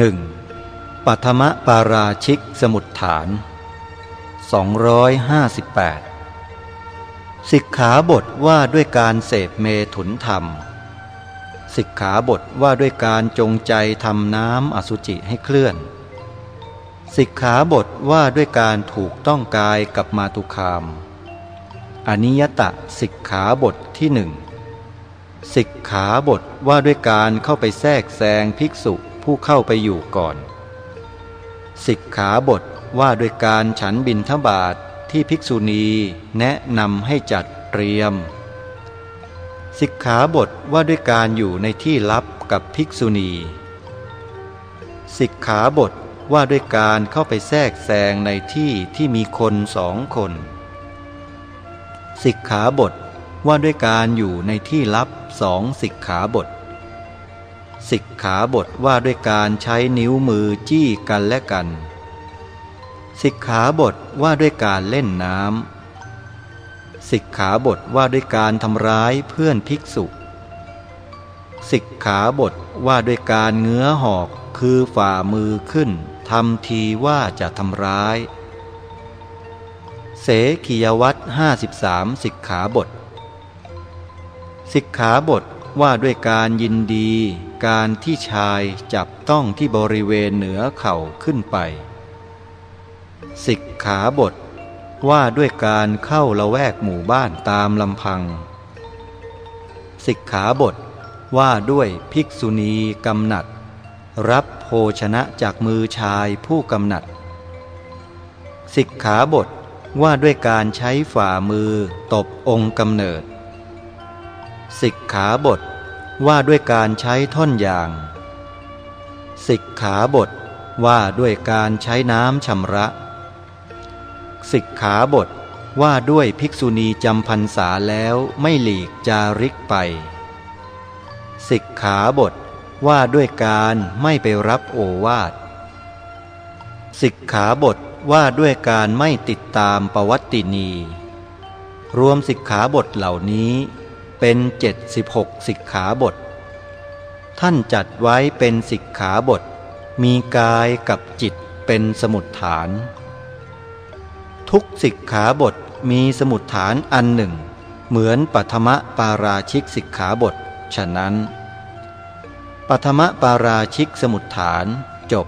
1. ปัทมปาราชิกสมุดฐาน 258 สิกขาบทว่าด้วยการเสพเมถุนธรรม สิกขาบทว่าด้วยการจงใจทำน้ำอสุจิให้เคลื่อน สิกขาบทว่าด้วยการถูกต้องกายกับมาตุคาม อนิยตะสิกขาบทที่หนึ่งสิกขาบทว่าด้วยการเข้าไปแทรกแซงภิกษุ ผู้เข้าไปอยู่ก่อน สิกขาบทว่าด้วยการฉันบินทบาทที่ภิกษุณีแนะนำให้จัดเตรียม สิกขาบทว่าด้วยการอยู่ในที่ลับกับภิกษุณี สิกขาบทว่าด้วยการเข้าไปแทรกแซงในที่ที่มีคนสองคน สิกขาบทว่าด้วยการอยู่ในที่ลับสองสิกขาบท สิกขาบทว่าด้วยการใช้นิ้วมือจี้กันและกัน สิกขาบทว่าด้วยการเล่นน้ำสิกขาบทว่าด้วยการทำร้ายเพื่อนภิกษุ สิกขาบทว่าด้วยการเงื้อหอกคือฝ่ามือขึ้นทำทีว่าจะทำร้าย เสขียวัตห้าสิบสามสิกขาบท สิกขาบทว่าด้วยการยินดี การที่ชายจับต้องที่บริเวณเหนือเข่าขึ้นไป สิกขาบท ว่าด้วยการเข้าละแวกหมู่บ้านตามลำพัง สิกขาบท ว่าด้วยภิกษุณีกำหนัด รับโภชนะจากมือชายผู้กำหนัด สิกขาบทว่าด้วยการใช้ฝ่ามือตบองค์กำเนิด สิกขาบท ว่าด้วยการใช้ท่อนยาง สิกขาบทว่าด้วยการใช้น้ำชำระ สิกขาบทว่าด้วยภิกษุณีจำพรรษาแล้วไม่หลีกจาริกไป สิกขาบทว่าด้วยการไม่ไปรับโอวาท สิกขาบทว่าด้วยการไม่ติดตามปวัตตินี รวมสิกขาบทเหล่านี้ เป็นเจ็ดสิบหกสิกขาบท ท่านจัดไว้เป็นสิกขาบท มีกายกับจิตเป็นสมุดฐาน ทุกสิกขาบทมีสมุดฐานอันหนึ่ง เหมือนปัทมปาราชิกสิกขาบท ฉะนั้นปัทมปาราชิกสมุดฐานจบ